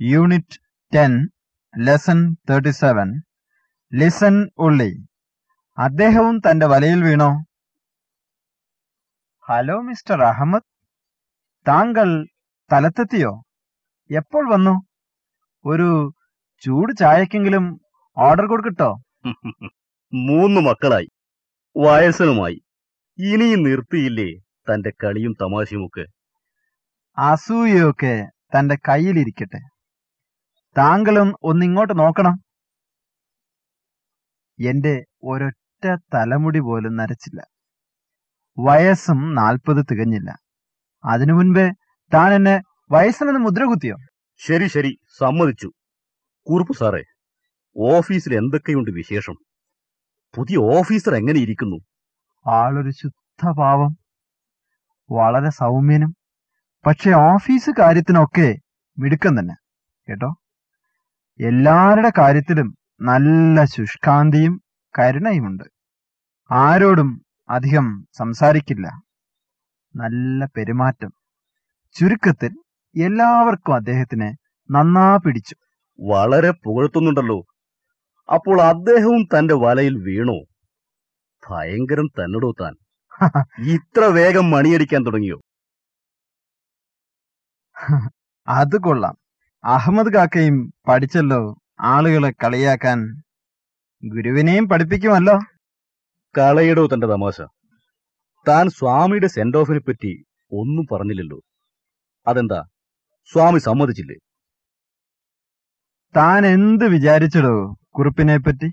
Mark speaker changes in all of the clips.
Speaker 1: Unit ten lesson thirty seven listen ഉള്ളി അദ്ദേഹവും തന്റെ വലയിൽ വീണോ? ഹലോ മിസ്റ്റർ അഹമ്മദ് താങ്കൾ സ്ഥലത്തെത്തിയോ? എപ്പോൾ വന്നു? ഒരു ചൂട് ചായക്കെങ്കിലും ഓർഡർ കൊടുക്കട്ടോ?
Speaker 2: മൂന്ന് മക്കളായി. വയസ്സനുമായി. ഇനിയും നിർത്തിയില്ലേ തന്റെ കളിയും തമാശയുമൊക്കെ
Speaker 1: അസൂയൊക്കെ തന്റെ കയ്യിലിരിക്കട്ടെ. താങ്കളും ഒന്നിങ്ങോട്ട് നോക്കണം. എന്റെ ഒരൊറ്റ തലമുടി പോലും നരച്ചില്ല. വയസ്സും നാൽപ്പത് തികഞ്ഞില്ല. അതിനു മുൻപേ താൻ എന്നെ വയസ്സിനെന്ന് മുദ്രകുത്തിയോ?
Speaker 2: ശരി ശരി. സമ്മതിച്ചു. കുറുപ്പ് സാറേ ഓഫീസിൽ എന്തൊക്കെയുണ്ട് വിശേഷം? പുതിയ ഓഫീസർ എങ്ങനെ ഇരിക്കുന്നു?
Speaker 1: ആളൊരു ശുദ്ധഭാവം വളരെ സൗമ്യനും. പക്ഷെ ഓഫീസ് കാര്യത്തിനൊക്കെ മിടുക്കം തന്നെ. കേട്ടോ? എല്ലാവരുടെ കാര്യത്തിലും നല്ല ശുഷ്കാന്തിയും കരുണയുമുണ്ട്. ആരോടും അധികം സംസാരിക്കില്ല. നല്ല പെരുമാറ്റം. ചുരുക്കത്തിൽ എല്ലാവർക്കും അദ്ദേഹത്തിന് നന്നാ പിടിച്ചു.
Speaker 2: വളരെ പുകഴ്ത്തുന്നുണ്ടല്ലോ. അപ്പോൾ അദ്ദേഹവും തന്റെ വലയിൽ വീണോ. ഭയങ്കരം തന്നടോ താൻ. ഇത്ര വേഗം മണിയടിക്കാൻ തുടങ്ങിയോ?
Speaker 1: അത് കൊള്ളാം. അഹമ്മദ് കാക്കയും പഠിച്ചല്ലോ ആളുകളെ കളിയാക്കാൻ. ഗുരുവിനെയും പഠിപ്പിക്കുമല്ലോ.
Speaker 2: കളയിടോ തന്റെ തമാശ. താൻ സ്വാമിയുടെ സെന്റ് ഓഫിനെ പറ്റി ഒന്നും പറഞ്ഞില്ലല്ലോ. അതെന്താ? സ്വാമി സമ്മതിച്ചില്ലേ?
Speaker 1: താൻ എന്ത് വിചാരിച്ചടോ കുറിപ്പിനെ പറ്റി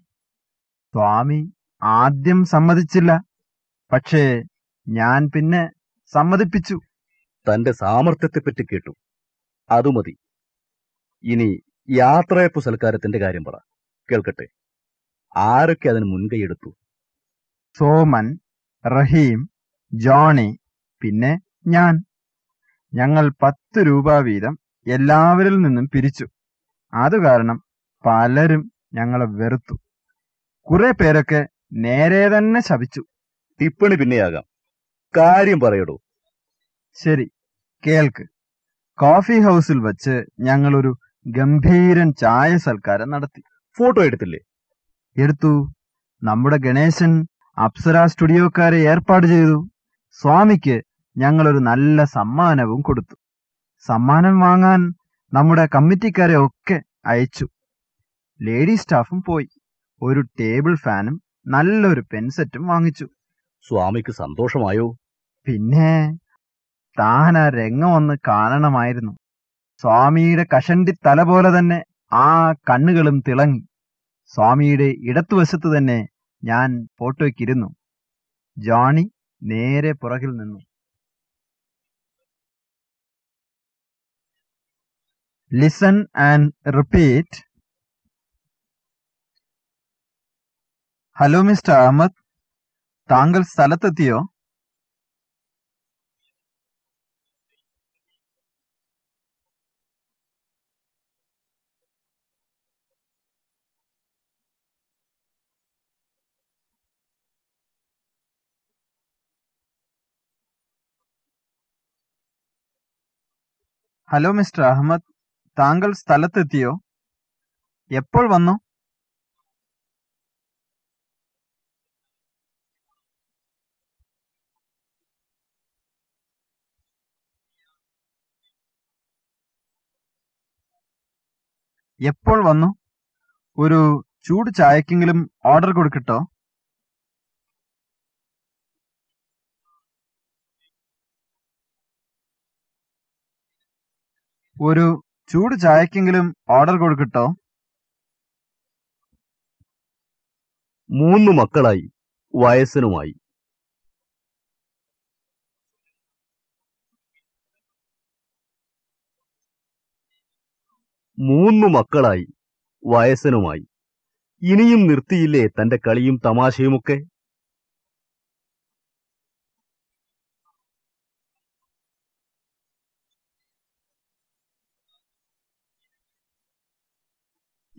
Speaker 1: സ്വാമി ആദ്യം സമ്മതിച്ചില്ല. പക്ഷേ ഞാൻ പിന്നെ സമ്മതിപ്പിച്ചു.
Speaker 2: തന്റെ സാമർത്ഥ്യത്തെപ്പറ്റി കേട്ടു. അതു മതി. ഇനി യാത്രയപ്പ് സൽക്കാരത്തിന്റെ കാര്യം പറ. കേൾക്കട്ടെ. ആരൊക്കെ അതിന് മുൻകൈയെടുത്തു?
Speaker 1: സോമൻ റഹീം ജോണി പിന്നെ ഞാൻ. ഞങ്ങൾ പത്ത് രൂപ വീതം എല്ലാവരിൽ നിന്നും പിരിച്ചു. അത് കാരണം പലരും ഞങ്ങളെ വെറുത്തു. കുറെ പേരൊക്കെ നേരെ തന്നെ ശപിച്ചു.
Speaker 2: ടിപ്പണി പിന്നെയാകാം. കാര്യം പറയടോ.
Speaker 1: ശരി കേൾക്ക്. കോഫി ഹൗസിൽ വച്ച് ഞങ്ങളൊരു ഗംഭീരൻ ചായ സൽക്കാരം നടത്തി.
Speaker 2: ഫോട്ടോ എടുത്തില്ലേ?
Speaker 1: എടുത്തു. നമ്മുടെ ഗണേശൻ അപ്സര സ്റ്റുഡിയോക്കാരെ ഏർപ്പാട് ചെയ്തു. സ്വാമിക്ക് ഞങ്ങളൊരു നല്ല സമ്മാനവും കൊടുത്തു. സമ്മാനം വാങ്ങാൻ നമ്മുടെ കമ്മിറ്റിക്കാരെ ഒക്കെ അയച്ചു. ലേഡി സ്റ്റാഫും പോയി. ഒരു ടേബിൾ ഫാനും നല്ലൊരു പെൻസെറ്റും വാങ്ങിച്ചു.
Speaker 2: സ്വാമിക്ക് സന്തോഷമായോ?
Speaker 1: പിന്നെ താൻ ആ രംഗം ഒന്ന് കാണണമായിരുന്നു. സ്വാമിയുടെ കഷണ്ടി തല പോലെ തന്നെ ആ കണ്ണുകളും തിളങ്ങി. സ്വാമിയുടെ ഇടത്തുവശത്ത് തന്നെ ഞാൻ ഫോട്ടോയ്ക്കിരുന്നു ജോണി നേരെ പുറകിൽ നിന്നു. Listen and repeat hello mister Ahmed താങ്കൾ സ്ഥലത്തെത്തിയോ? ഹലോ മിസ്റ്റർ അഹമ്മദ് താങ്കൾ സ്ഥലത്തെത്തിയോ? എപ്പോൾ വന്നു? എപ്പോൾ വന്നു? ഒരു ചൂട് ചായക്കെങ്കിലും ഓർഡർ കൊടുക്കട്ടോ? ഒരു ചൂട് ചായക്കെങ്കിലും ഓർഡർ കൊടുക്കട്ടോ?
Speaker 2: മൂന്ന് മക്കളായി വയസ്സനുമായി. മൂന്ന് മക്കളായി വയസ്സനുമായി. ഇനിയും നിർത്തിയില്ലേ തന്റെ കളിയും തമാശയുമൊക്കെ?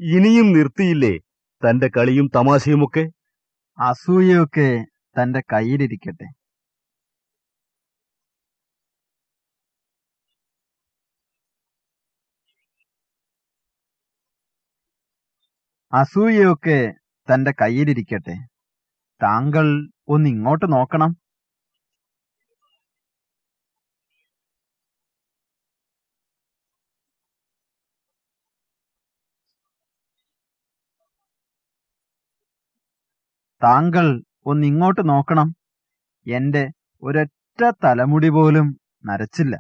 Speaker 2: ഇനിയും നിർത്തിയില്ലേ തന്റെ കളിയും തമാശയുമൊക്കെ?
Speaker 1: അസൂയയൊക്കെ തന്റെ കയ്യിലിരിക്കട്ടെ. അസൂയയൊക്കെ തന്റെ കയ്യിലിരിക്കട്ടെ. താങ്കൾ ഒന്ന് ഇങ്ങോട്ട് നോക്കണം. താങ്കൾ ഒന്ന് ഇങ്ങോട്ട് നോക്കണം. എന്റെ ഒരൊറ്റ തലമുടി പോലും നരച്ചില്ല.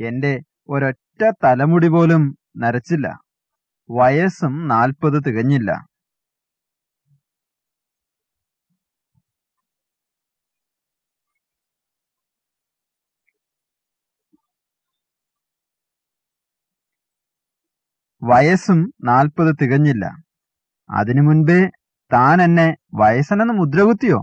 Speaker 1: എന്റെ ഒരൊറ്റ തലമുടി പോലും നരച്ചില്ല. വയസ്സും നാൽപ്പത് തികഞ്ഞില്ല. വയസ്സും നാൽപ്പത് തികഞ്ഞില്ല. അതിനു മുൻപേ താൻ എന്നെ വയസ്സനെന്ന് മുദ്രകുത്തിയോ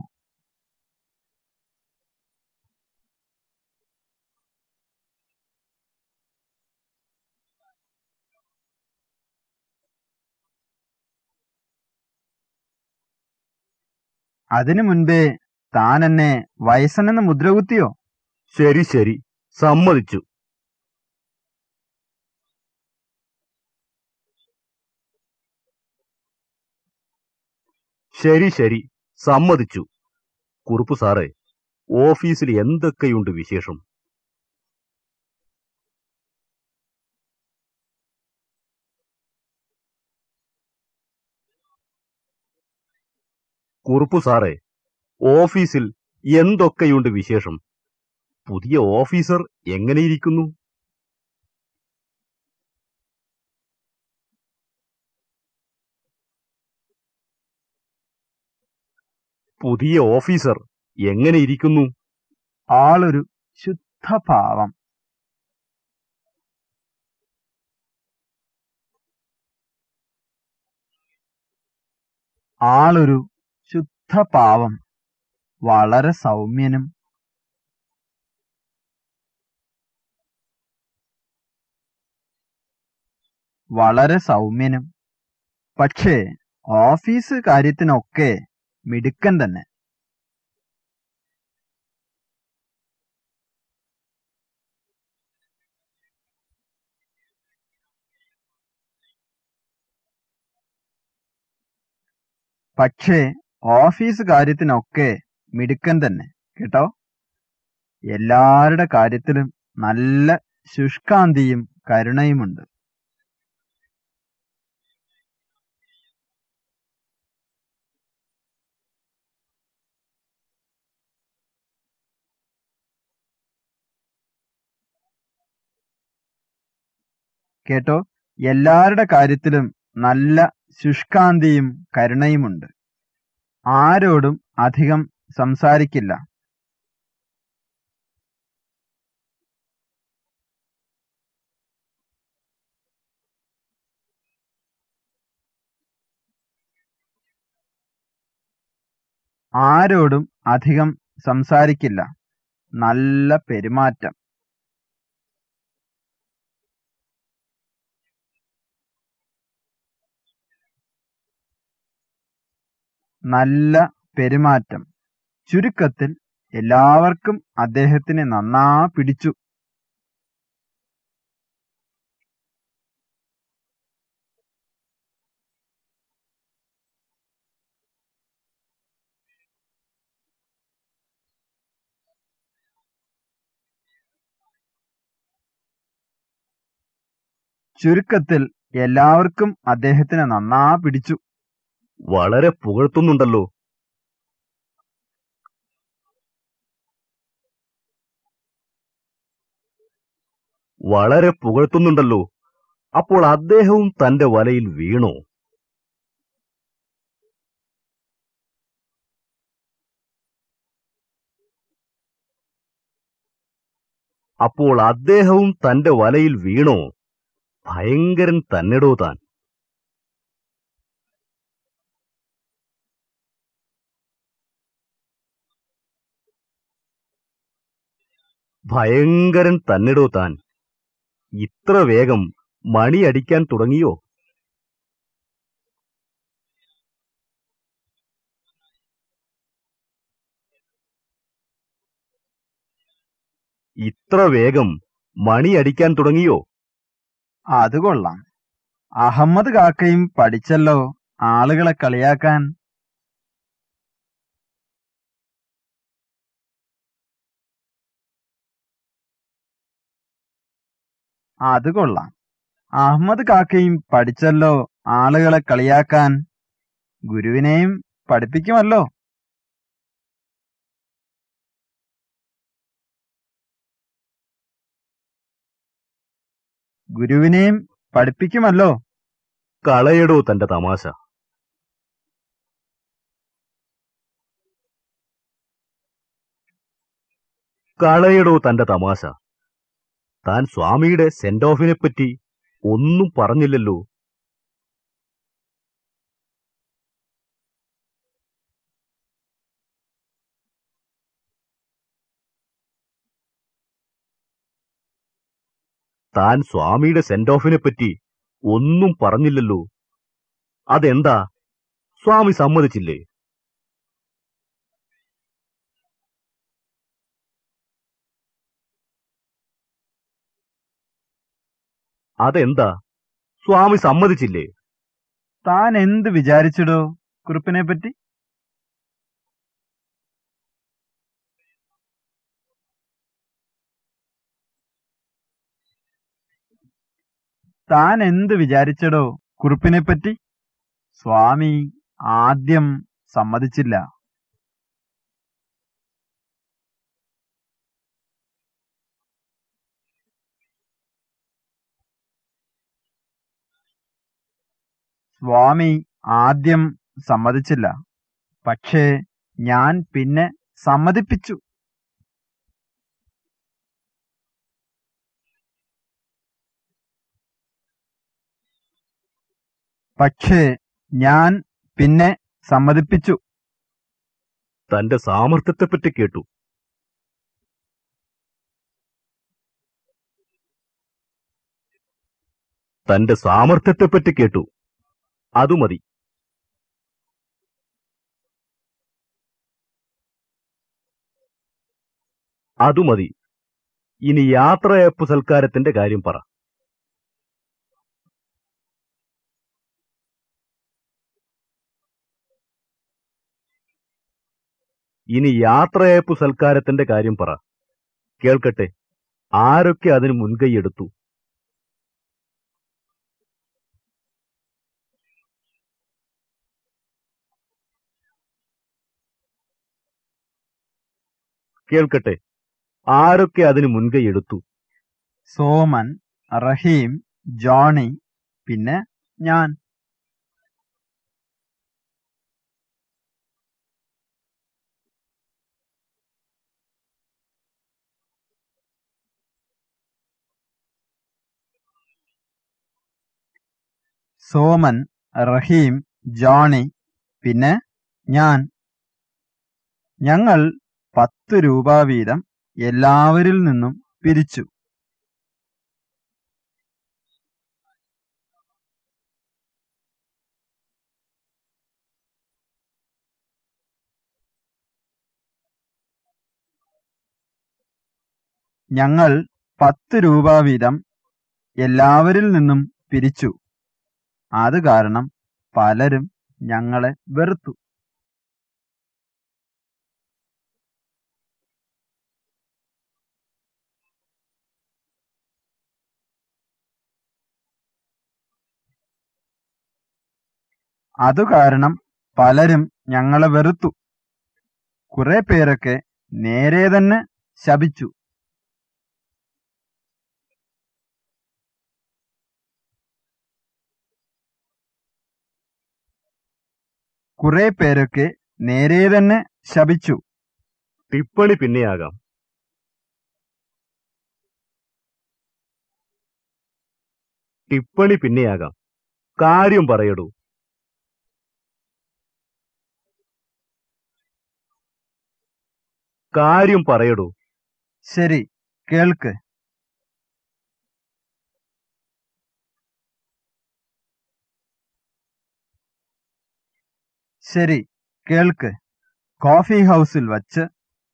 Speaker 1: അതിനു മുൻപേ താൻ എന്നെ വയസ്സനെന്ന് മുദ്രകുത്തിയോ
Speaker 2: ശരി ശരി. സമ്മതിച്ചു. ശരി ശരി. സമ്മതിച്ചു. കുറുപ്പ് സാറേ ഓഫീസിൽ എന്തൊക്കെയുണ്ട് വിശേഷം? കുറുപ്പ് സാറേ ഓഫീസിൽ എന്തൊക്കെയുണ്ട് വിശേഷം? പുതിയ ഓഫീസർ എങ്ങനെയിരിക്കുന്നു പുതിയ ഓഫീസർ എങ്ങനെ ഇരിക്കുന്നു?
Speaker 1: ആളൊരു ശുദ്ധഭാവം ആളൊരു ശുദ്ധഭാവം വളരെ സൗമ്യനും. വളരെ സൗമ്യനും. പക്ഷേ ഓഫീസ് കാര്യത്തിനൊക്കെ മിടുക്കൻ തന്നെ. പക്ഷേ ഓഫീസ് കാര്യത്തിനൊക്കെ മിടുക്കൻ തന്നെ കേട്ടോ? എല്ലാവരുടെ കാര്യത്തിലും നല്ല ശുഷ്കാന്തിയും കരുണയുമുണ്ട്. കേട്ടോ? എല്ലാവരുടെ കാര്യത്തിലും നല്ല ശുഷ്കാന്തിയും കരുണയുമുണ്ട്. ആരോടും അധികം സംസാരിക്കില്ല. ആരോടും അധികം സംസാരിക്കില്ല. നല്ല പെരുമാറ്റം. നല്ല പെരുമാറ്റം. ചുരുക്കത്തിൽ എല്ലാവർക്കും അദ്ദേഹത്തിന് നന്നാ പിടിച്ചു. ചുരുക്കത്തിൽ എല്ലാവർക്കും അദ്ദേഹത്തിന് നന്നാ പിടിച്ചു.
Speaker 2: വളരെ പുകഴ്ത്തുന്നുണ്ടല്ലോ. വളരെ പുകഴ്ത്തുന്നുണ്ടല്ലോ. അപ്പോൾ അദ്ദേഹവും തന്റെ വലയിൽ വീണോ. അപ്പോൾ അദ്ദേഹവും തന്റെ വലയിൽ വീണോ. ഭയങ്കരൻ തന്നെടോ താൻ. ഭയങ്കരൻ തന്നിടോ താൻ? ഇത്ര വേഗം മണിയടിക്കാൻ തുടങ്ങിയോ? ഇത്ര വേഗം മണിയടിക്കാൻ തുടങ്ങിയോ?
Speaker 1: അത് കൊള്ളാം. അഹമ്മദ് കാക്കയും പഠിച്ചല്ലോ ആളുകളെ കളിയാക്കാൻ. അത് കൊള്ളാം. അഹമ്മദ് കാക്കയും പഠിച്ചല്ലോ ആളുകളെ കളിയാക്കാൻ. ഗുരുവിനെയും പഠിപ്പിക്കുമല്ലോ. ഗുരുവിനെയും പഠിപ്പിക്കുമല്ലോ.
Speaker 2: കളയടോ തന്റെ തമാശ. കളയടോ തന്റെ തമാശ. താൻ സ്വാമിയുടെ സെന്റ് ഓഫിനെ പറ്റി ഒന്നും പറഞ്ഞില്ലല്ലോ. താൻ സ്വാമിയുടെ സെന്റ് ഓഫിനെ പറ്റി ഒന്നും പറഞ്ഞില്ലല്ലോ. അതെന്താ? സ്വാമി സമ്മതിച്ചില്ലേ? അതെന്താ? സ്വാമി സമ്മതിച്ചില്ലേ?
Speaker 1: താൻ എന്ത് വിചാരിച്ചിടോ കുറിപ്പിനെ പറ്റി? താൻ എന്ത് വിചാരിച്ചടോ കുറിപ്പിനെ പറ്റി? സ്വാമി ആദ്യം സമ്മതിച്ചില്ല. സ്വാമി ആദ്യം സമ്മതിച്ചില്ല. പക്ഷേ ഞാൻ പിന്നെ സമ്മതിപ്പിച്ചു. പക്ഷേ ഞാൻ പിന്നെ സമ്മതിപ്പിച്ചു.
Speaker 2: തന്റെ സാമർത്ഥ്യത്തെപ്പറ്റി കേട്ടു. തന്റെ സാമർത്ഥ്യത്തെപ്പറ്റി കേട്ടു. അതു മതി. അതു മതി. ഇനി യാത്രയപ്പ് സൽക്കാരത്തിന്റെ കാര്യം പറ. ഇനി യാത്രയപ്പ് സൽക്കാരത്തിന്റെ കാര്യം പറ. കേൾക്കട്ടെ. ആരൊക്കെ അതിന് മുൻകൈയെടുത്തു കേൾക്കട്ടെ. ആരൊക്കെ അതിന് മുൻകൈയെടുത്തു
Speaker 1: സോമൻ റഹീം ജോണി പിന്നെ ഞാൻ. സോമൻ റഹീം ജോണി പിന്നെ ഞാൻ. ഞങ്ങൾ പത്ത് രൂപ വീതം എല്ലാവരിൽ നിന്നും പിരിച്ചു. ഞങ്ങൾ പത്ത് രൂപ വീതം എല്ലാവരിൽ നിന്നും പിരിച്ചു. അത് കാരണം പലരും ഞങ്ങളെ വെറുത്തു. അതു കാരണം പലരും ഞങ്ങളെ വെറുത്തു. കുറെ പേരൊക്കെ നേരെ തന്നെ ശപിച്ചു. കുറെ പേരൊക്കെ നേരെ തന്നെ ശപിച്ചു.
Speaker 2: ടിപ്പണി പിന്നെയാകാം. ടിപ്പണി പിന്നെയാകാം. കാര്യം പറയടൂ. കാര്യം പറയടൂ.
Speaker 1: ശരി കേൾക്ക്. ശരി കേൾക്ക്. കോഫി ഹൗസിൽ വച്ച്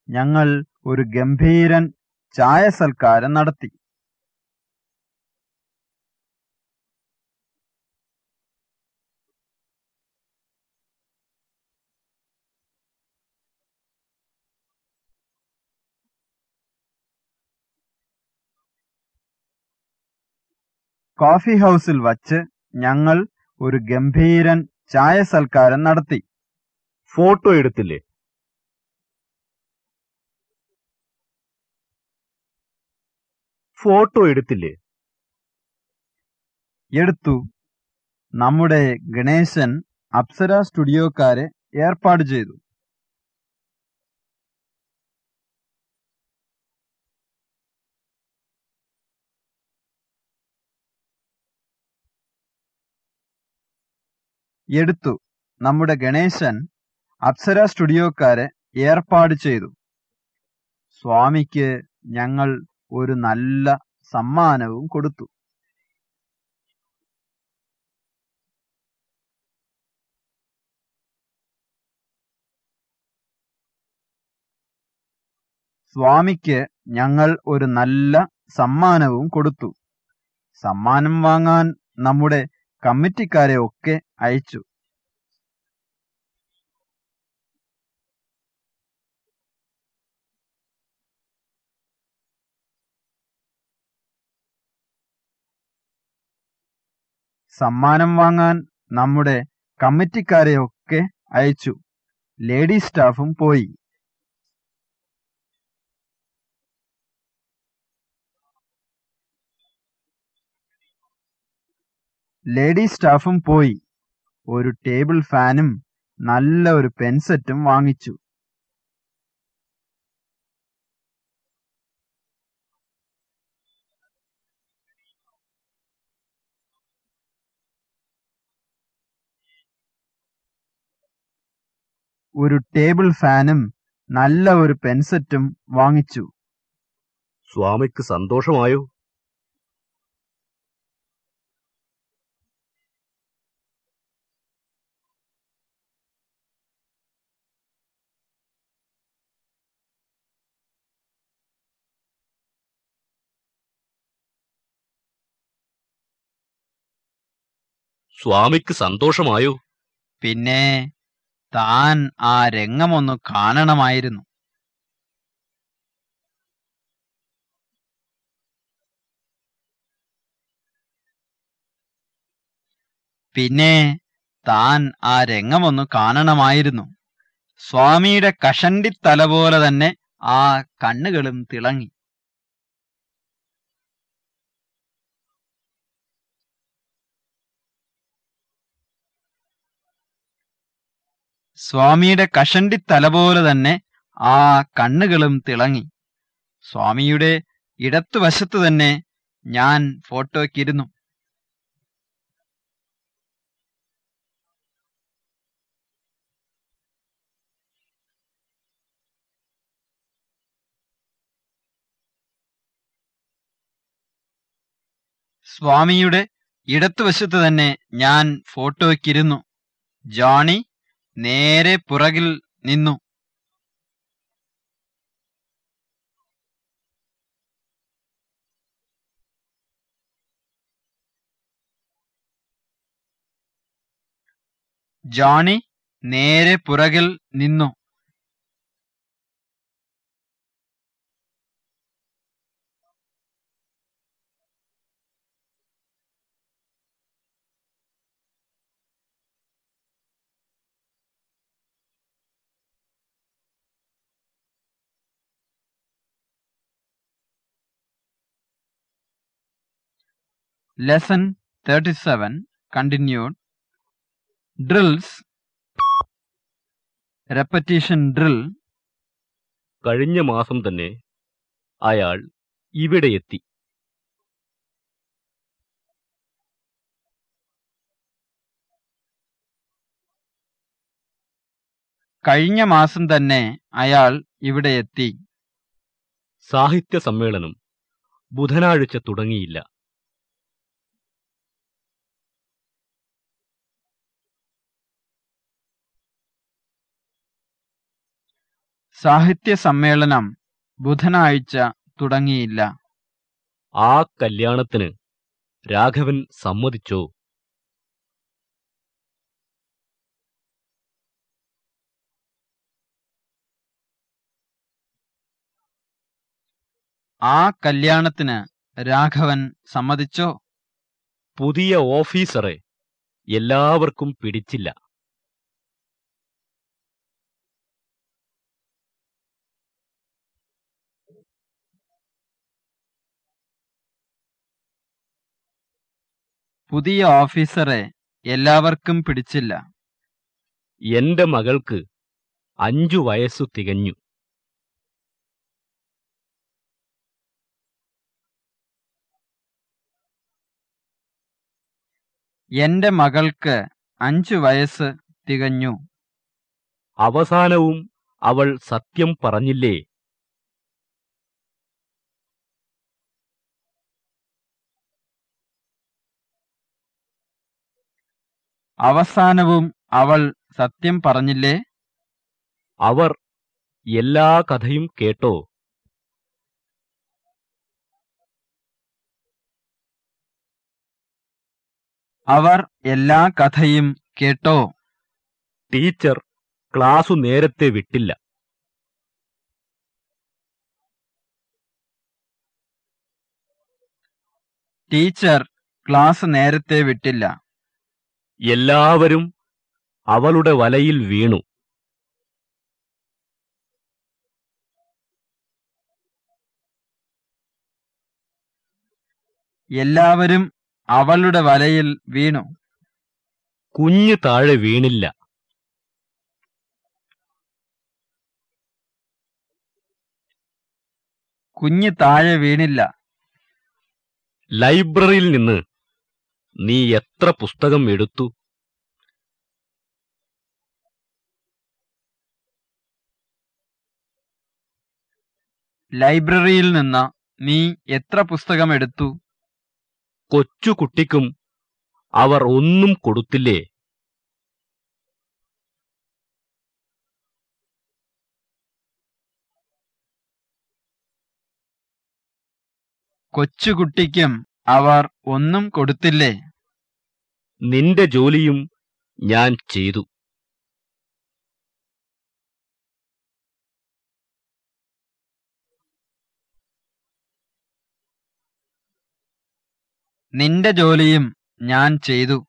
Speaker 1: ഞങ്ങൾ ഒരു ഗംഭീരൻ ചായ സൽക്കാരം നടത്തി. കോഫി ഹൗസിൽ വച്ച് ഞങ്ങൾ ഒരു ഗംഭീരൻ ചായ സൽക്കാരം നടത്തി.
Speaker 2: ഫോട്ടോ എടുത്തില്ലേ? ഫോട്ടോ എടുത്തില്ലേ?
Speaker 1: എടുത്തു. നമ്മുടെ ഗണേശൻ അപ്സര സ്റ്റുഡിയോക്കാരെ ഏർപ്പാട് ചെയ്തു. എടുത്തു. നമ്മുടെ ഗണേശൻ അപ്സര സ്റ്റുഡിയോക്കാരെ ഏർപ്പാട് ചെയ്തു. സ്വാമിക്ക് ഞങ്ങൾ ഒരു നല്ല സമ്മാനവും കൊടുത്തു. സ്വാമിക്ക് ഞങ്ങൾ ഒരു നല്ല സമ്മാനവും കൊടുത്തു. സമ്മാനം വാങ്ങാൻ നമ്മുടെ കമ്മിറ്റിക്കാരെ ഒക്കെ അയച്ചു. സമ്മാനം വാങ്ങാൻ നമ്മുടെ കമ്മിറ്റിക്കാരെ ഒക്കെ അയച്ചു. ലേഡി സ്റ്റാഫും പോയി. ലേഡി സ്റ്റാഫും പോയി. ഒരു ടേബിൾ ഫാനും നല്ല ഒരു പെൻസെറ്റും വാങ്ങിച്ചു. ഒരു ടേബിൾ ഫാനും നല്ല ഒരു പെൻസെറ്റും വാങ്ങിച്ചു.
Speaker 2: സ്വാമിക്ക് സന്തോഷമായോ? സ്വാമിക്ക് സന്തോഷമായോ?
Speaker 1: പിന്നെ താൻ ആ രംഗമൊന്നു കാണണമായിരുന്നു. പിന്നെ താൻ ആ രംഗമൊന്നു കാണണമായിരുന്നു. സ്വാമിയുടെ കഷണ്ടിത്തല പോലെ തന്നെ ആ കണ്ണുകളും തിളങ്ങി. സ്വാമിയുടെ കഷണ്ടി തല പോലെ തന്നെ ആ കണ്ണുകളും തിളങ്ങി. സ്വാമിയുടെ ഇടത്തുവശത്ത് തന്നെ ഞാൻ ഫോട്ടോയ്ക്കിരുന്നു. സ്വാമിയുടെ ഇടത്തുവശത്ത് തന്നെ ഞാൻ ഫോട്ടോയ്ക്കിരുന്നു. ജോണി നേരെ പുറകിൽ നിന്നു. ജോണി നേരെ പുറകിൽ നിന്നു. Lesson 37 continued. Drills. Repetition drill.
Speaker 2: കഴിഞ്ഞ മാസം തന്നെ അയാൾ ഇവിടെ എത്തി
Speaker 1: കഴിഞ്ഞ മാസം തന്നെ അയാൾ ഇവിടെ എത്തി
Speaker 2: സാഹിത്യ സമ്മേളനം ബുധനാഴ്ച തുടങ്ങിയില്ല
Speaker 1: സാഹിത്യ സമ്മേളനം ബുധനാഴ്ച തുടങ്ങിയില്ല.
Speaker 2: ആ കല്യാണത്തിന് രാഘവൻ സമ്മതിച്ചോ?
Speaker 1: ആ കല്യാണത്തിന് രാഘവൻ സമ്മതിച്ചോ?
Speaker 2: പുതിയ ഓഫീസറെ എല്ലാവർക്കും പിടിച്ചില്ല.
Speaker 1: പുതിയ ഓഫീസറെ എല്ലാവർക്കും പിടിച്ചില്ല.
Speaker 2: എന്റെ മകൾക്ക് അഞ്ചു വയസ്സു തികഞ്ഞു.
Speaker 1: എന്റെ മകൾക്ക് അഞ്ചു വയസ്സ് തികഞ്ഞു.
Speaker 2: അവസാനവും അവൾ സത്യം പറഞ്ഞില്ലേ?
Speaker 1: അവസാനവും അവൾ സത്യം പറഞ്ഞില്ലേ?
Speaker 2: അവർ എല്ലാ കഥയും കേട്ടോ?
Speaker 1: അവർ എല്ലാ കഥയും കേട്ടോ?
Speaker 2: ടീച്ചർ ക്ലാസ് നേരത്തെ വിട്ടില്ല.
Speaker 1: ടീച്ചർ ക്ലാസ് നേരത്തെ വിട്ടില്ല.
Speaker 2: എല്ലാവരും അവളുടെ വലയിൽ വീണു.
Speaker 1: എല്ലാവരും അവളുടെ വലയിൽ വീണു.
Speaker 2: കുഞ്ഞു താഴെ വീണില്ല.
Speaker 1: കുഞ്ഞു താഴെ വീണില്ല.
Speaker 2: ലൈബ്രറിയിൽ നിന്ന് നീ എത്ര പുസ്തകം എടുത്തു?
Speaker 1: ലൈബ്രറിയിൽ നിന്ന് നീ എത്ര പുസ്തകം എടുത്തു?
Speaker 2: കൊച്ചുകുട്ടിക്കും അവർ ഒന്നും കൊടുത്തില്ലേ?
Speaker 1: കൊച്ചുകുട്ടിക്കും അവർ ഒന്നും കൊടുത്തില്ലേ?
Speaker 2: നിന്റെ ജോലിയും ഞാൻ ചെയ്തു.
Speaker 1: നിന്റെ ജോലിയും ഞാൻ ചെയ്തു.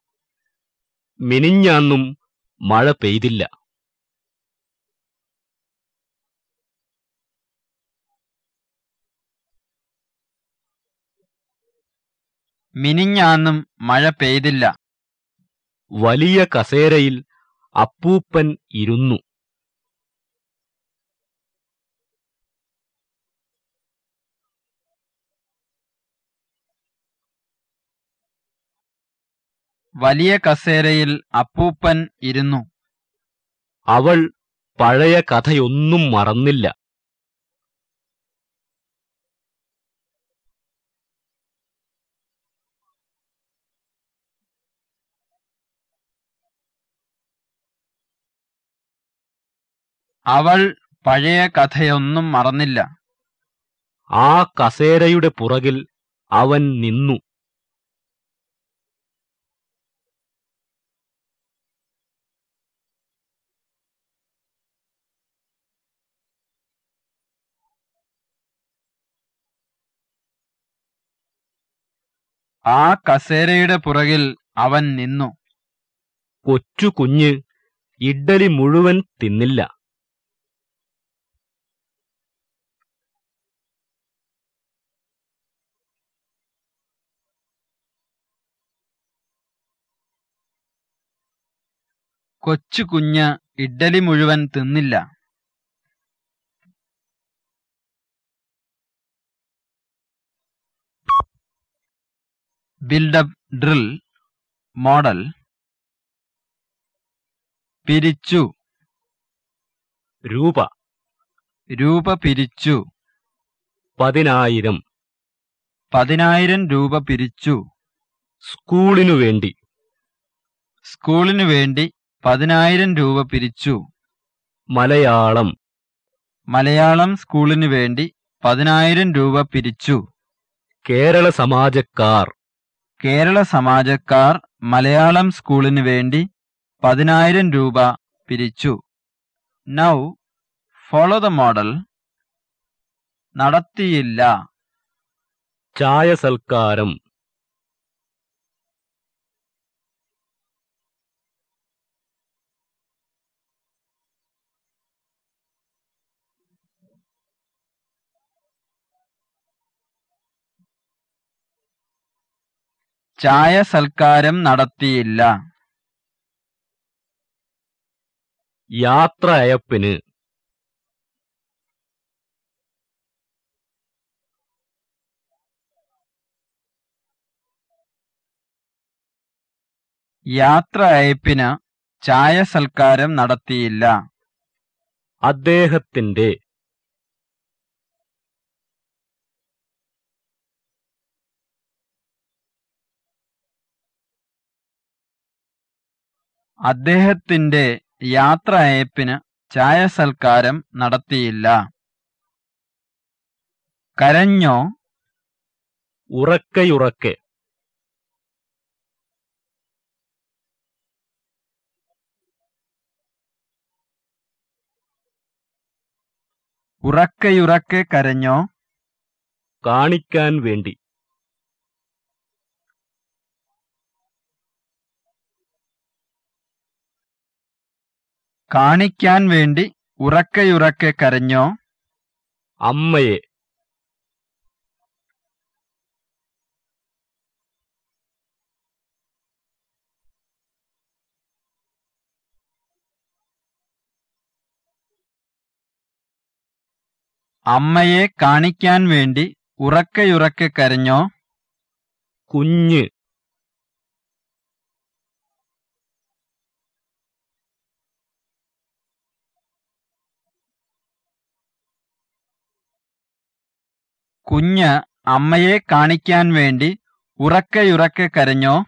Speaker 2: മിനിഞ്ഞാന്നും മഴ പെയ്തില്ല.
Speaker 1: മിനിഞ്ഞാന്നും മഴ പെയ്തില്ല.
Speaker 2: വലിയ കസേരയിൽ അപ്പൂപ്പൻ ഇരുന്നു.
Speaker 1: വലിയ കസേരയിൽ അപ്പൂപ്പൻ ഇരുന്നു.
Speaker 2: അവൾ പഴയ കഥയൊന്നും മറന്നില്ല.
Speaker 1: അവൾ പഴയ കഥയൊന്നും മറന്നില്ല.
Speaker 2: ആ കസേരയുടെ പുറകിൽ അവൻ നിന്നു.
Speaker 1: ആ കസേരയുടെ പുറകിൽ അവൻ നിന്നു.
Speaker 2: കൊച്ചു കുഞ്ഞ് ഇഡ്ഡലി മുഴുവൻ തിന്നില്ല.
Speaker 1: കൊച്ചു കുഞ്ഞ് ഇഡ്ഡലി മുഴുവൻ തിന്നില്ല. Build up drill model. പിരിച്ചു.
Speaker 2: രൂപ.
Speaker 1: രൂപ പിരിച്ചു.
Speaker 2: പതിനായിരം.
Speaker 1: പതിനായിരം രൂപ പിരിച്ചു.
Speaker 2: സ്കൂളിനു വേണ്ടി.
Speaker 1: സ്കൂളിനു വേണ്ടി പതിനായിരം രൂപ പിരിച്ചു.
Speaker 2: മലയാളം.
Speaker 1: മലയാളം സ്കൂളിനു വേണ്ടി പതിനായിരം രൂപ പിരിച്ചു.
Speaker 2: കേരള സമാജക്കാർ.
Speaker 1: കേരള സമാജക്കാർ മലയാളം സ്കൂളിനു വേണ്ടി പതിനായിരം രൂപ പിരിച്ചു. നൗ ഫോളോ ദ മോഡൽ നടത്തിയില്ല.
Speaker 2: ചായ സൽക്കാരം.
Speaker 1: ചായ സൽക്കാരം നടത്തിയില്ല.
Speaker 2: യാത്ര അയപ്പിന്
Speaker 1: യാത്ര അയപ്പിന് ചായ സൽക്കാരം നടത്തിയില്ല.
Speaker 2: അദ്ദേഹത്തിന്റെ
Speaker 1: അദ്ദേഹത്തിന്റെ യാത്ര അയപ്പിന് ചായ സൽക്കാരം നടത്തിയില്ല. കരഞ്ഞോ?
Speaker 2: ഉറക്കയുറക്കെ.
Speaker 1: ഉറക്കയുറക്കെ കരഞ്ഞോ?
Speaker 2: കാണിക്കാൻ വേണ്ടി.
Speaker 1: കാണിക്കാൻ വേണ്ടി ഉറക്കയുറക്കെ കരഞ്ഞോ?
Speaker 2: അമ്മയെ.
Speaker 1: അമ്മയെ കാണിക്കാൻ വേണ്ടി ഉറക്കയുറക്കെ കരഞ്ഞോ?
Speaker 2: കുഞ്ഞ്.
Speaker 1: കുഞ്ഞ് അമ്മയെ കാണിക്കാൻ വേണ്ടി ഉറക്കയുറക്കെ കരഞ്ഞോ?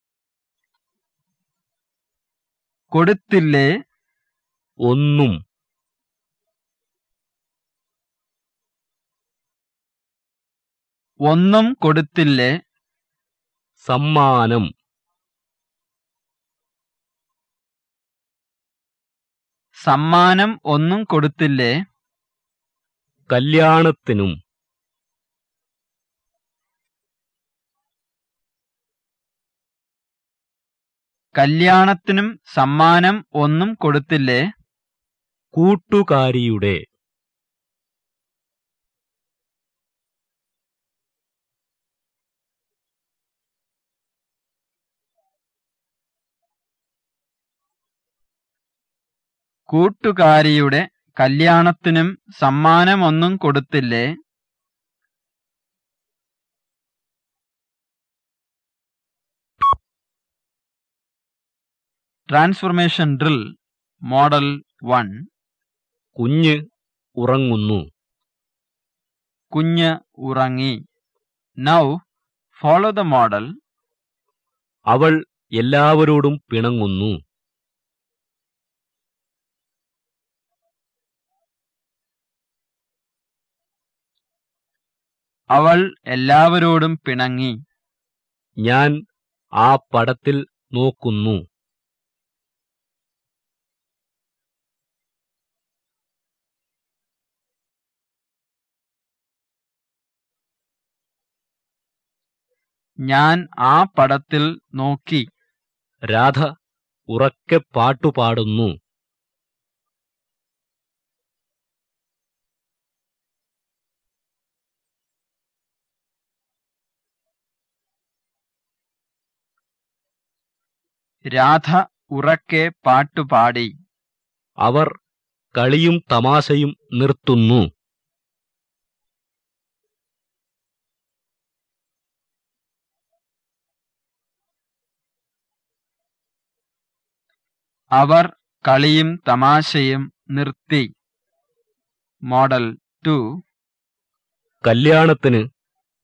Speaker 1: കൊടുത്തില്ലേ?
Speaker 2: ഒന്നും.
Speaker 1: ഒന്നും കൊടുത്തില്ലേ?
Speaker 2: സമ്മാനം.
Speaker 1: സമ്മാനം ഒന്നും കൊടുത്തില്ലേ?
Speaker 2: കല്യാണത്തിനും.
Speaker 1: കല്യാണത്തിനും സമ്മാനം ഒന്നും കൊടുത്തില്ലേ?
Speaker 2: കൂട്ടുകാരിയുടെ
Speaker 1: കൂട്ടുകാരിയുടെ കല്യാണത്തിനും സമ്മാനമൊന്നും കൊടുത്തില്ലേ? ട്രാൻസ്ഫർമേഷൻ ഡ്രിൽ മോഡൽ വൺ
Speaker 2: കുഞ്ഞ് ഉറങ്ങുന്നു.
Speaker 1: കുഞ്ഞ് ഉറങ്ങി. നൗ ഫോളോ ദ മോഡൽ
Speaker 2: അവൾ എല്ലാവരോടും പിണങ്ങുന്നു.
Speaker 1: അവൾ എല്ലാവരോടും പിണങ്ങി.
Speaker 2: ഞാൻ ആ പടത്തിൽ നോക്കുന്നു.
Speaker 1: ഞാൻ ആ പടത്തിൽ നോക്കി.
Speaker 2: രാധ ഉറക്കെ പാട്ടുപാടുന്നു.
Speaker 1: രാധ ഉറക്കെ പാട്ടുപാടി.
Speaker 2: അവർ കളിയും തമാശയും നിർത്തുന്നു.
Speaker 1: അവർ കളിയും തമാശയും നിർത്തി. Model two.
Speaker 2: കല്യാണത്തിന്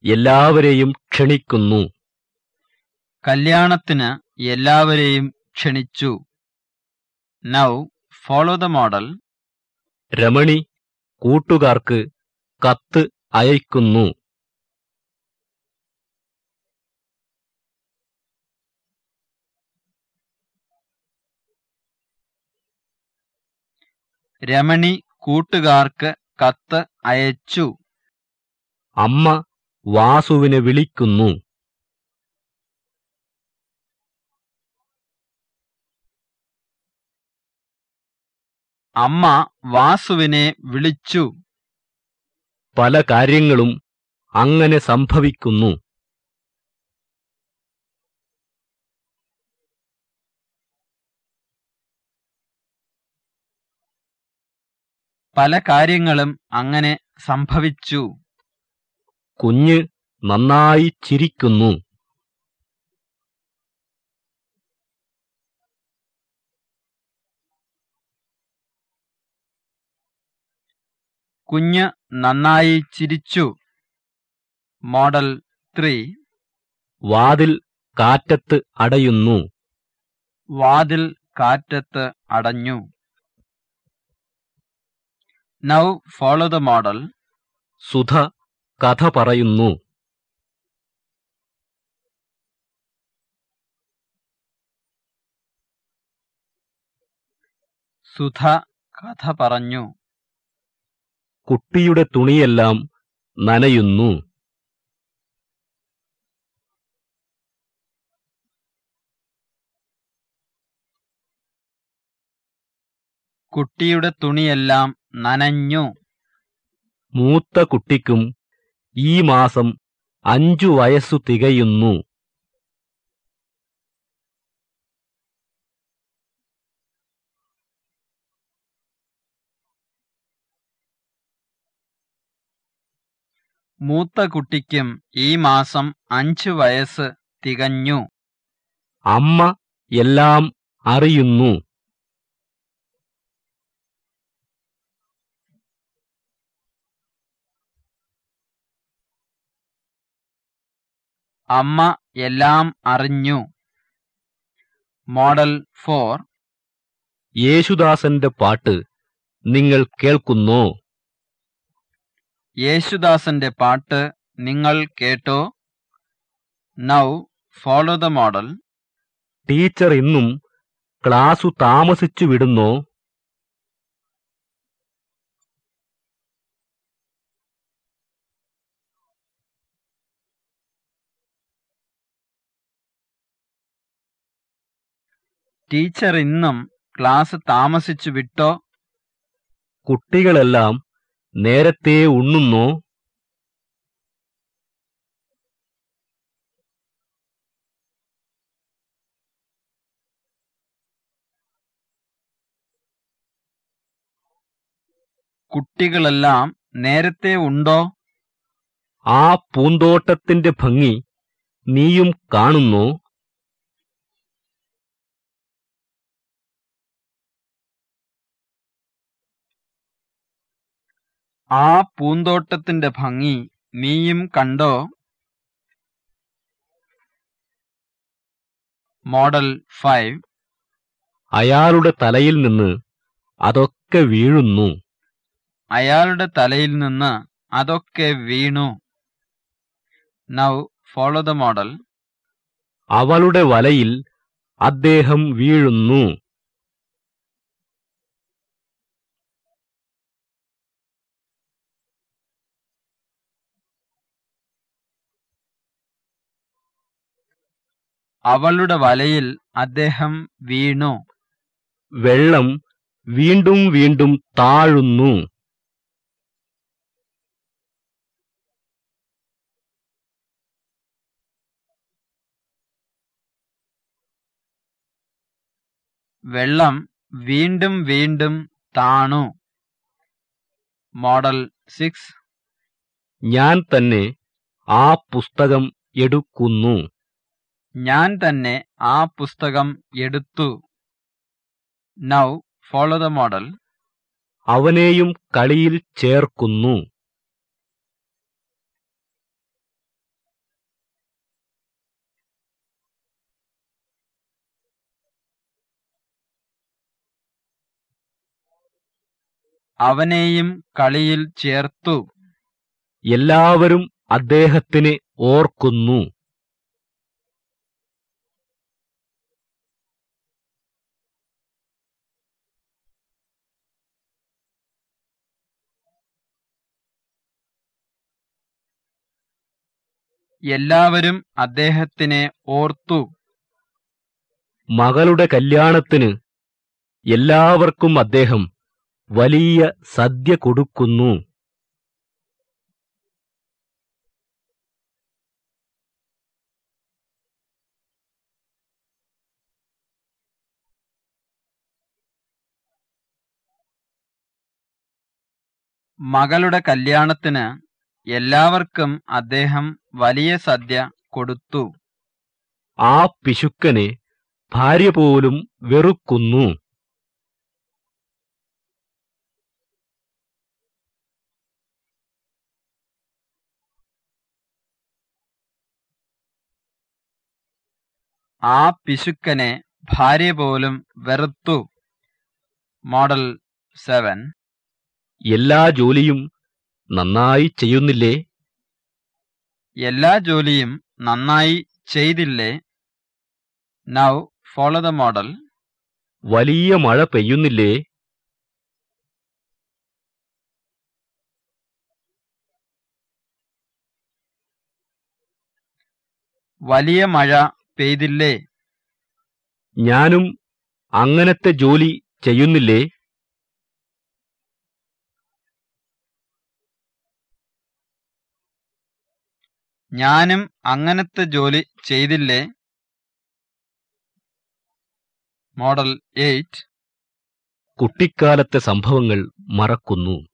Speaker 2: എല്ലാവരെയും ക്ഷണിക്കുന്നു.
Speaker 1: കല്യാണത്തിന് എല്ലാവരെയും ക്ഷണിച്ചു. Now follow the model.
Speaker 2: Ramani കൂട്ടുകാർക്ക് കത്ത് അയക്കുന്നു
Speaker 1: രമണി കൂട്ടുകാർക്ക് കത്ത് അയച്ചു.
Speaker 2: അമ്മ വാസുവിനെ വിളിക്കുന്നു.
Speaker 1: അമ്മ വാസുവിനെ വിളിച്ചു.
Speaker 2: പല കാര്യങ്ങളും അങ്ങനെ സംഭവിക്കുന്നു.
Speaker 1: പല കാര്യങ്ങളും അങ്ങനെ സംഭവിച്ചു.
Speaker 2: കുഞ്ഞ് നന്നായി ചിരിക്കുന്നു.
Speaker 1: കുഞ്ഞ് നന്നായി ചിരിച്ചു. Model three.
Speaker 2: വാതിൽ കാറ്റത്ത് അടയുന്നു.
Speaker 1: വാതിൽ കാറ്റത്ത് അടഞ്ഞു. Now follow the model
Speaker 2: Sudha കഥ പറയുന്നു.
Speaker 1: സുധ കഥ പറഞ്ഞു.
Speaker 2: കുട്ടിയുടെ തുണിയെല്ലാം നനയുന്നു.
Speaker 1: കുട്ടിയുടെ തുണിയെല്ലാം നനഞ്ഞു.
Speaker 2: മൂത്ത കുട്ടിക്കും ഈ മാസം അഞ്ചു വയസ്സു തികയുന്നു.
Speaker 1: മൂത്ത കുട്ടിക്കും ഈ മാസം അഞ്ചു വയസ്സ് തികഞ്ഞു.
Speaker 2: അമ്മ എല്ലാം അറിയുന്നു.
Speaker 1: അമ്മ എല്ലാം അറിഞ്ഞു. Model four.
Speaker 2: യേശുദാസന്റെ പാട്ട് നിങ്ങൾ കേൾക്കുന്നു?
Speaker 1: യേശുദാസന്റെ പാട്ട് നിങ്ങൾ കേട്ടോ? Now follow the model
Speaker 2: teacher ഇന്നും ക്ലാസ് താമസിച്ചു വിടുന്നോ?
Speaker 1: ടീച്ചർ ഇന്നും ക്ലാസ് താമസിച്ചു വിട്ടോ?
Speaker 2: കുട്ടികളെല്ലാം നേരത്തെ ഉണ്ണുന്നോ?
Speaker 1: കുട്ടികളെല്ലാം നേരത്തെ ഉണ്ടോ?
Speaker 2: ആ പൂന്തോട്ടത്തിന്റെ ഭംഗി നീയും കാണുന്നോ?
Speaker 1: ആ പൂന്തോട്ടത്തിന്റെ ഭംഗി നീയും കണ്ടോ? Model five.
Speaker 2: അയാളുടെ തലയിൽ നിന്ന് അതൊക്കെ വീഴുന്നു.
Speaker 1: അയാളുടെ തലയിൽ നിന്ന് അതൊക്കെ വീണു. നൗ ഫോളോ ദ മോഡൽ
Speaker 2: അവളുടെ വലയിൽ അദ്ദേഹം വീഴുന്നു.
Speaker 1: അവളുടെ വലയിൽ അദ്ദേഹം വീണു.
Speaker 2: വെള്ളം വീണ്ടും വീണ്ടും താഴുന്നു.
Speaker 1: വെള്ളം വീണ്ടും വീണ്ടും താണു. Model six.
Speaker 2: ഞാൻ തന്നെ ആ പുസ്തകം എടുക്കുന്നു.
Speaker 1: ഞാൻ തന്നെ ആ പുസ്തകം എടുത്തു. നൗ ഫോളോ ദ മോഡൽ
Speaker 2: അവനെയും കളിയിൽ ചേർക്കുന്നു.
Speaker 1: അവനെയും കളിയിൽ ചേർത്തു.
Speaker 2: എല്ലാവരും അദ്ദേഹത്തിന് ഓർക്കുന്നു.
Speaker 1: എല്ലാവരും അദ്ദേഹത്തിനെ ഓർത്തു.
Speaker 2: മകളുടെ കല്യാണത്തിന് എല്ലാവർക്കും അദ്ദേഹം വലിയ സദ്യ കൊടുക്കുന്നു.
Speaker 1: മകളുടെ കല്യാണത്തിന് എല്ലാവർക്കും അദ്ദേഹം വലിയ സദ്യ കൊടുത്തു.
Speaker 2: ആ പിശുക്കനെ ഭാര്യ പോലും വെറുക്കുന്നു.
Speaker 1: ആ പിശുക്കനെ ഭാര്യ പോലും വെറുത്തു. Model seven.
Speaker 2: എല്ലാ ജോലിയും നന്നായി ചെയ്യുന്നില്ലേ?
Speaker 1: എല്ലാ ജോലിയും നന്നായി ചെയ്തില്ലേ? നൗ ഫോളോ ദ മോഡൽ
Speaker 2: വലിയ മഴ പെയ്യുന്നില്ലേ?
Speaker 1: വലിയ മഴ പെയ്തില്ലേ?
Speaker 2: ഞാനും അങ്ങനത്തെ ജോലി ചെയ്യുന്നില്ലേ?
Speaker 1: ഞാനും അങ്ങനത്തെ ജോലി ചെയ്തില്ലേ? Model eight.
Speaker 2: കുട്ടിക്കാലത്തെ സംഭവങ്ങൾ മറക്കുന്നു.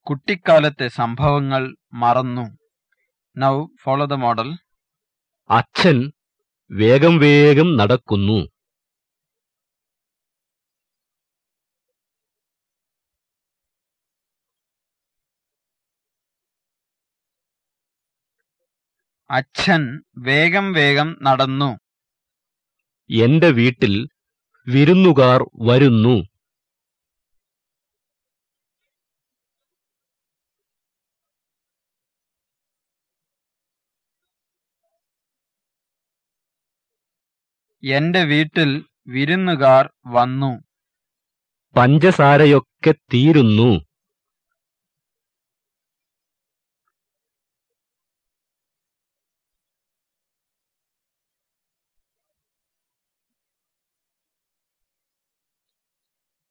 Speaker 1: കുട്ടിക്കാലത്തെ സംഭവങ്ങൾ മറന്നു. നൗ ഫോളോ ദ മോഡൽ
Speaker 2: അച്ഛൻ വേഗം വേഗം നടക്കുന്നു.
Speaker 1: അച്ഛൻ വേഗം വേഗം നടന്നു.
Speaker 2: എന്റെ വീട്ടിൽ വിരുന്നുകാർ വരുന്നു.
Speaker 1: എന്റെ വീട്ടിൽ വിരുന്നുകാർ വന്നു.
Speaker 2: പഞ്ചസാരയൊക്കെ തീരുന്നു.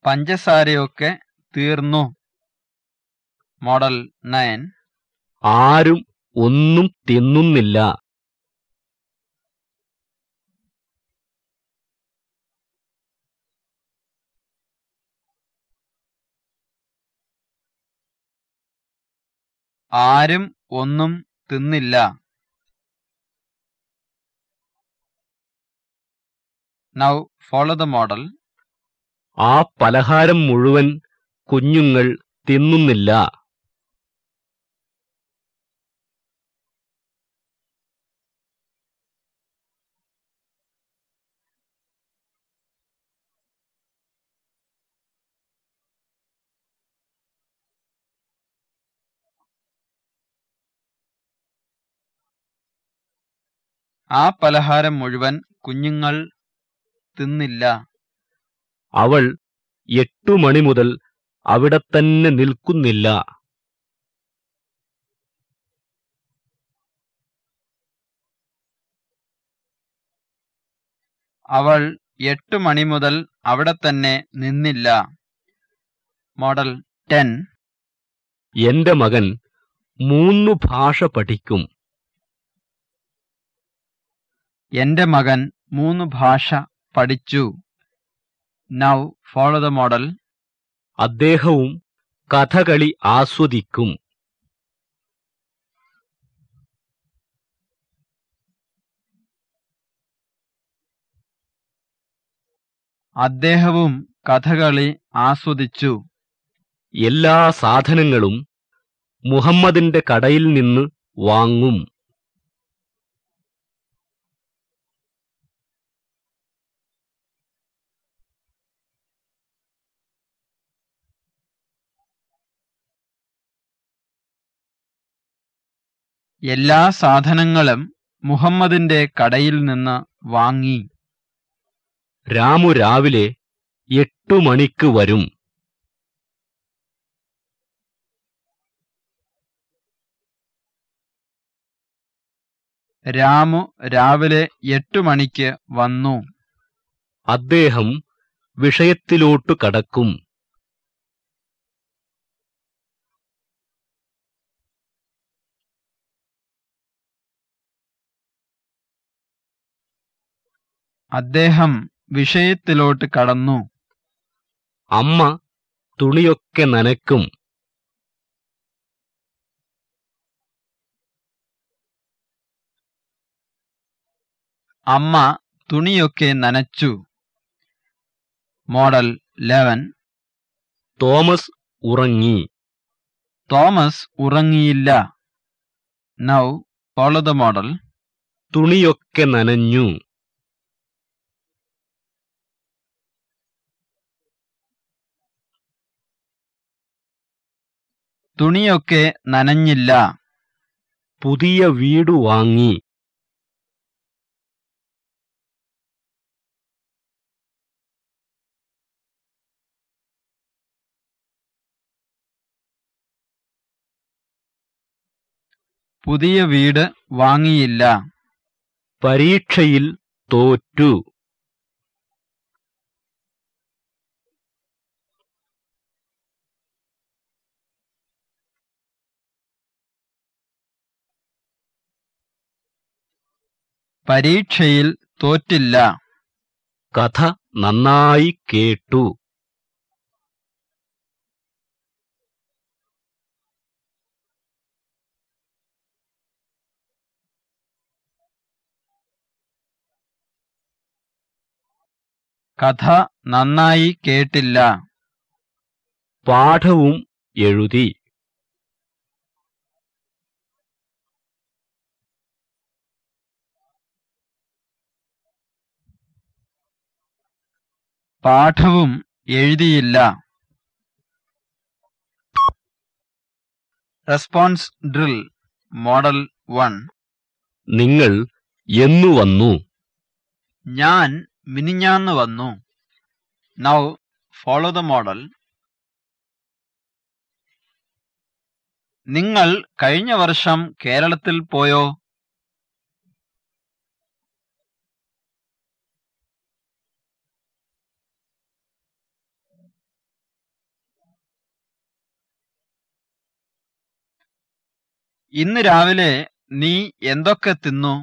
Speaker 1: പഞ്ചസാരയൊക്കെ തീർന്നു. Model nine.
Speaker 2: ആരും ഒന്നും തിന്നുന്നില്ല.
Speaker 1: ആരും ഒന്നും തിന്നില്ല. നൗ ഫോളോ ദ മോഡൽ
Speaker 2: ആ പലഹാരം മുഴുവൻ കുഞ്ഞുങ്ങൾ തിന്നുന്നില്ല.
Speaker 1: ആ പലഹാരം മുഴുവൻ കുഞ്ഞുങ്ങൾ തിന്നില്ല.
Speaker 2: അവൾ എട്ടു മണി മുതൽ അവിടെ തന്നെ നിൽക്കുന്നില്ല.
Speaker 1: അവൾ എട്ട് മണി മുതൽ അവിടെ തന്നെ നിന്നില്ല. Model ten.
Speaker 2: എന്റെ മകൻ മൂന്ന് ഭാഷ പഠിക്കും.
Speaker 1: എന്റെ മകൻ മൂന്ന് ഭാഷ പഠിച്ചു. നൗ ഫോളോ ദ മോഡൽ
Speaker 2: അദ്ദേഹവും കഥകളി ആസ്വദിക്കും.
Speaker 1: അദ്ദേഹവും കഥകളി ആസ്വദിച്ചു.
Speaker 2: എല്ലാ സാധനങ്ങളും മുഹമ്മദിന്റെ കടയിൽ നിന്ന് വാങ്ങും.
Speaker 1: എല്ലാ സാധനങ്ങളും മുഹമ്മദിന്റെ കടയിൽ നിന്ന് വാങ്ങി.
Speaker 2: രാമു രാവിലെ എട്ടു മണിക്ക് വരും.
Speaker 1: രാമു രാവിലെ എട്ടു മണിക്ക് വന്നു.
Speaker 2: അദ്ദേഹം വിഷയത്തിലോട്ടു കടക്കും.
Speaker 1: അദ്ദേഹം വിഷയത്തിലോട്ട് കടന്നു.
Speaker 2: അമ്മ തുണിയൊക്കെ നനക്കും
Speaker 1: അമ്മ തുണിയൊക്കെ നനച്ചു. Model eleven.
Speaker 2: തോമസ് ഉറങ്ങി.
Speaker 1: തോമസ് ഉറങ്ങിയില്ല. നൗ ഫോളോ ദ മോഡൽ
Speaker 2: തുണിയൊക്കെ നനഞ്ഞു.
Speaker 1: തുണിയൊക്കെ നനഞ്ഞില്ല.
Speaker 2: പുതിയ വീടു വാങ്ങി.
Speaker 1: പുതിയ വീട് വാങ്ങിയില്ല.
Speaker 2: പരീക്ഷയിൽ തോറ്റു.
Speaker 1: പരീക്ഷയിൽ തോറ്റില്ല.
Speaker 2: കഥ നന്നായി കേട്ടു.
Speaker 1: കഥ നന്നായി കേട്ടില്ല.
Speaker 2: പാഠവും എഴുതി.
Speaker 1: പാഠവും എഴുതിയില്ല. റെസ്പോൺസ് ഡ്രിൽ മോഡൽ വൺ
Speaker 2: നിങ്ങൾ എന്നു വന്നു?
Speaker 1: ഞാൻ മിനിഞ്ഞാന്ന് വന്നു. നൗ ഫോളോ ദ മോഡൽ നിങ്ങൾ കഴിഞ്ഞ വർഷം കേരളത്തിൽ പോയോ? ഇന്ന് രാവിലെ നീ എന്തൊക്കെ തിന്നു?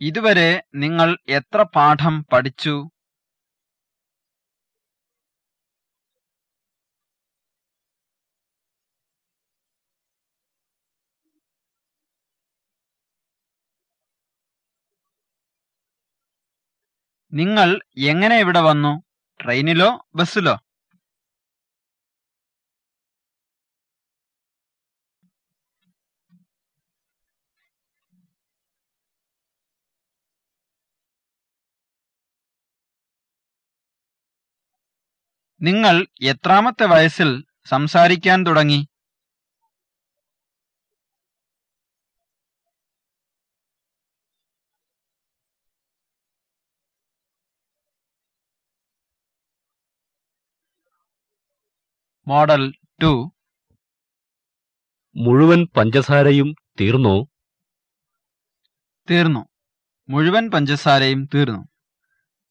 Speaker 1: ഇതുവരെ നിങ്ങൾ എത്ര പാഠം പഠിച്ചു? നിങ്ങൾ എങ്ങനെ ഇവിടെ വന്നു? ട്രെയിനിലോ ബസ്സിലോ? നിങ്ങൾ എത്രാമത്തെ വയസ്സിൽ സംസാരിക്കാൻ തുടങ്ങി? Model two.
Speaker 2: മുഴുവൻ പഞ്ചസാരയും തീർന്നോ?
Speaker 1: തീർന്നു. മുഴുവൻ പഞ്ചസാരയും തീർന്നു.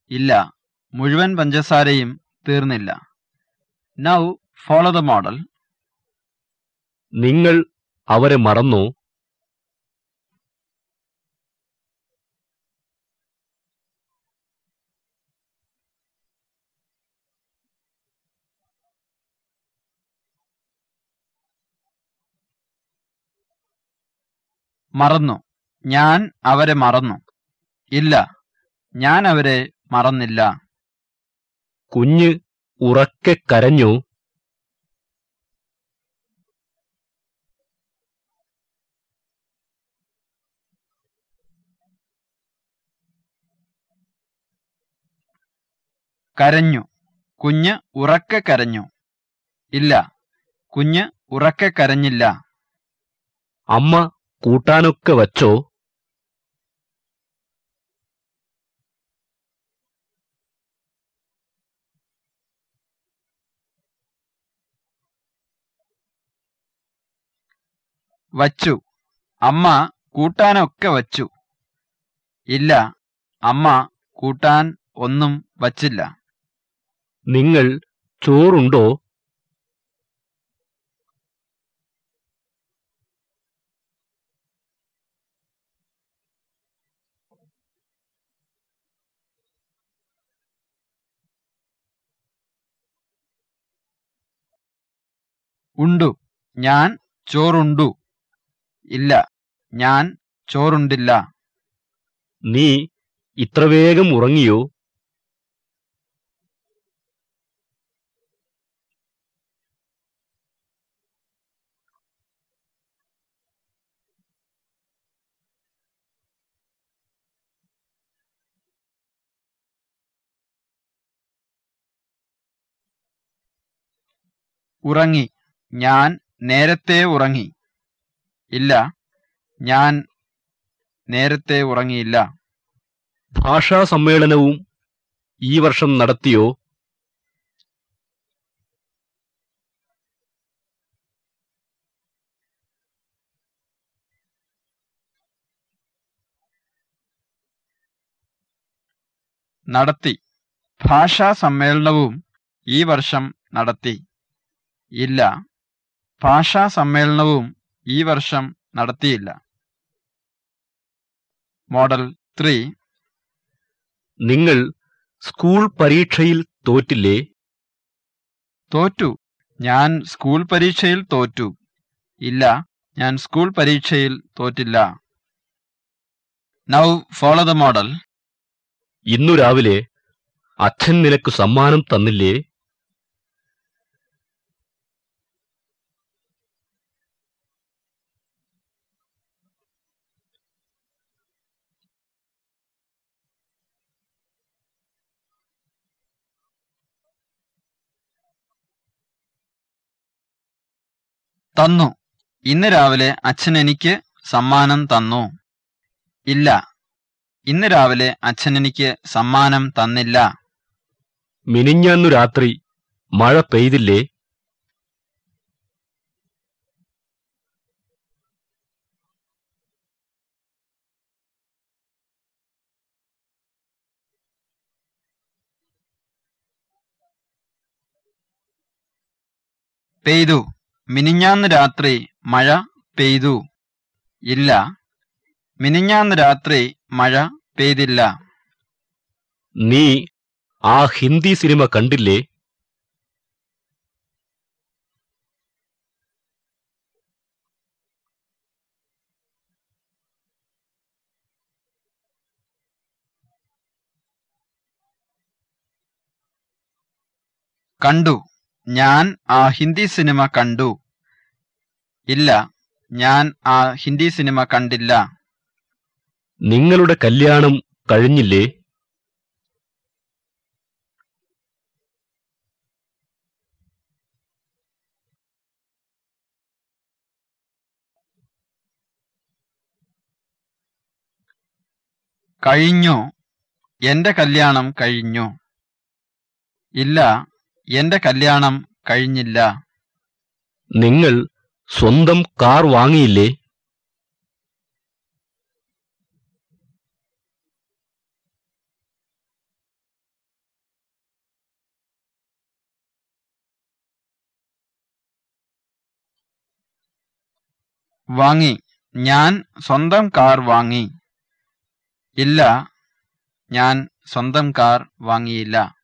Speaker 1: ഇല്ല മുഴുവൻ പഞ്ചസാരയും തീർന്നില്ല. നൗ ഫോളോ ദ മോഡൽ
Speaker 2: നിങ്ങൾ അവരെ മറന്നോ?
Speaker 1: മറന്നു. ഞാൻ അവരെ മറന്നു. ഇല്ല ഞാൻ അവരെ മറന്നില്ല.
Speaker 2: കുഞ്ഞ് ഉറക്കെ കരഞ്ഞു.
Speaker 1: കരഞ്ഞു. കുഞ്ഞ് ഉറക്കെ കരഞ്ഞു. ഇല്ല കുഞ്ഞ് ഉറക്കെ കരഞ്ഞില്ല.
Speaker 2: അമ്മ കൂട്ടാനൊക്കെ വച്ചോ?
Speaker 1: വച്ചു. അമ്മ കൂട്ടാനൊക്കെ വച്ചു. ഇല്ല അമ്മ കൂട്ടാൻ ഒന്നും വച്ചില്ല.
Speaker 2: നിങ്ങൾ ചോറുണ്ടോ?
Speaker 1: ഉണ്ടു. ഞാൻ ചോറുണ്ടു. ഇല്ല. ഞാൻ ചോറുണ്ടില്ല.
Speaker 2: നീ ഇത്ര വേഗം ഉറങ്ങിയോ?
Speaker 1: ഉറങ്ങി. ഞാൻ നേരത്തെ ഉറങ്ങി. ഇല്ല. ഞാൻ നേരത്തെ ഉറങ്ങിയില്ല.
Speaker 2: ഭാഷാ സമ്മേളനവും ഈ വർഷം നടത്തിയോ?
Speaker 1: നടത്തി. ഭാഷാ സമ്മേളനവും ഈ വർഷം നടത്തി. ഇല്ല. ഭാഷാ സമ്മേളനവും ഈ വർഷം നടത്തിയില്ല. Model three.
Speaker 2: നിങ്ങൾ സ്കൂൾ പരീക്ഷയിൽ തോറ്റില്ലേ?
Speaker 1: തോറ്റു. ഞാൻ സ്കൂൾ പരീക്ഷയിൽ തോറ്റു. ഇല്ല ഞാൻ സ്കൂൾ പരീക്ഷയിൽ തോറ്റില്ല. നൗ ഫോളോ ദ മോഡൽ
Speaker 2: ഇന്നു രാവിലെ അച്ഛൻ നിനക്ക് സമ്മാനം തന്നില്ലേ?
Speaker 1: തന്നു. ഇന്ന് രാവിലെ അച്ഛൻ എനിക്ക് സമ്മാനം തന്നു. ഇല്ല. ഇന്ന് രാവിലെ അച്ഛൻ എനിക്ക് സമ്മാനം തന്നില്ല.
Speaker 2: മിനിഞ്ഞന്നു രാത്രി മഴ പെയ്തില്ലേ?
Speaker 1: പെയ്തു. മിനിഞ്ഞാന്ന് രാത്രി മഴ പെയ്തു. ഇല്ല. മിനിഞ്ഞാന്ന് രാത്രി മഴ പെയ്തില്ല.
Speaker 2: നീ ആ ഹിന്ദി സിനിമ കണ്ടില്ലേ?
Speaker 1: കണ്ടു. ഞാൻ ആ ഹിന്ദി സിനിമ കണ്ടു. ഇല്ല ഞാൻ ആ ഹിന്ദി സിനിമ കണ്ടില്ല.
Speaker 2: നിങ്ങളുടെ കല്യാണം കഴിഞ്ഞില്ലേ?
Speaker 1: കഴിഞ്ഞു. എന്റെ കല്യാണം കഴിഞ്ഞു. ഇല്ല എന്റെ കല്യാണം കഴിഞ്ഞില്ല.
Speaker 2: നിങ്ങൾ സ്വന്തം കാർ വാങ്ങിയില്ലേ?
Speaker 1: വാങ്ങി. ഞാൻ സ്വന്തം കാർ വാങ്ങി. ഇല്ല ഞാൻ സ്വന്തം കാർ വാങ്ങിയില്ല.